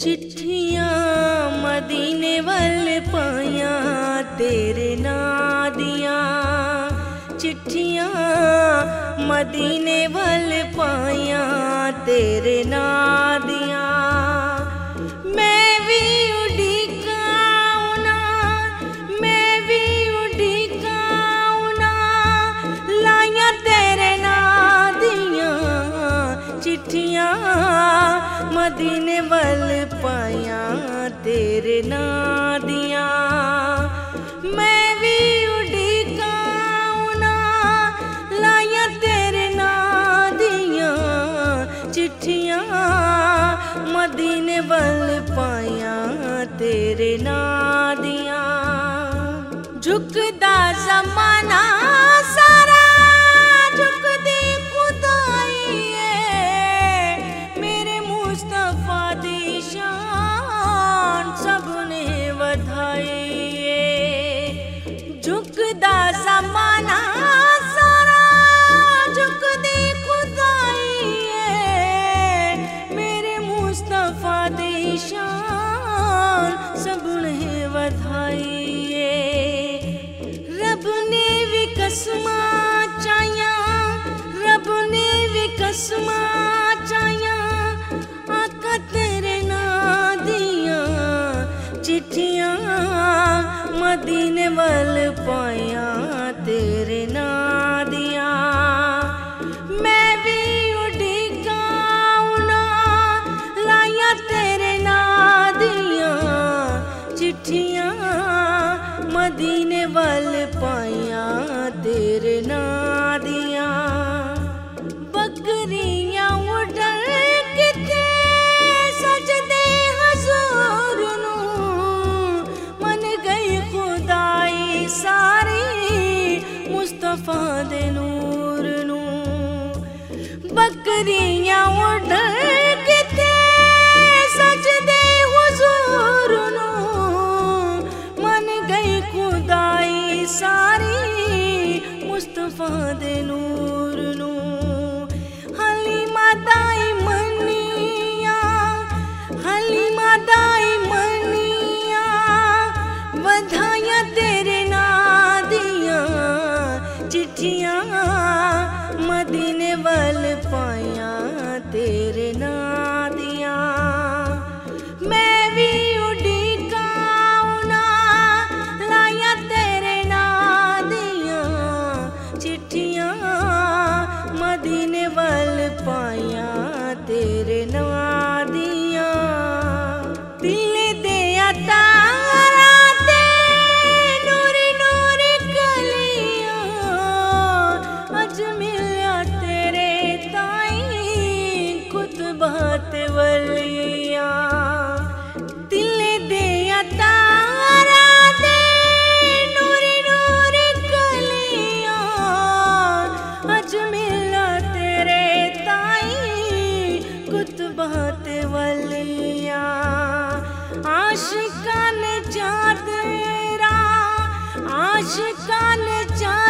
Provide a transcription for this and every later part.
چٹھیاں مدینے وال پائیاں تیرے نا چٹھیاں مدینے وال پائیاں تیرے نا مدینے ول پایا تیرے نا دیا میں بھی اڈی کاؤنا لایا تیرے نا دیا چٹھیاں مدین ول پایا تیرے نا دیا جھکدا زمانہ سا ਝੁਕਦਾ ਜ਼ਮਾਨਾ ਸਾਰਾ ਝੁਕਦੀ ਖੁਦਾਈ ਏ ਮੇਰੇ ਮੁਸਤਫਾ ਦੀ ਸ਼ਾਨ ਸਭ ਨੇ ਵਧਾਈ ਏ ਰੱਬ ਨੇ ਵੀ ਕਸਮਾਂ ਚਾਹੀਆਂ ਰੱਬ ਨੇ ਵੀ ਕਸਮਾਂ ਚਾਹੀਆਂ ਆਕਾ ਤੇਰੇ ਨਾਂ مدینے وال پایا تے بکریاں اڑ کتے سجدے حضور نو من گئی خدائی ساری مصطفیٰ دے نور نو حلیمہ دائی منیاں حلیمہ دائی منیاں ودھائیاں تیرے چٹھیاں آ عاشقان چادرا عاشقان چادرا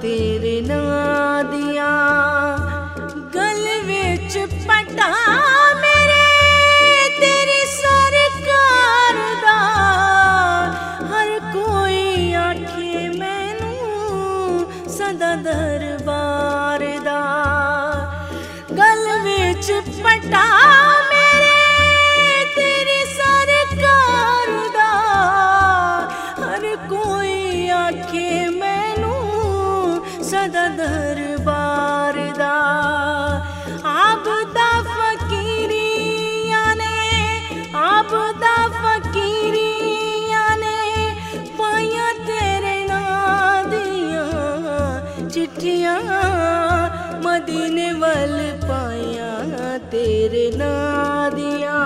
تیرے نادیا گل وچ پٹا میرے تیری سرکار دا ہر کوئی آکھے مینوں صدا دربار دا گل وچ پٹا تیرے نادیاں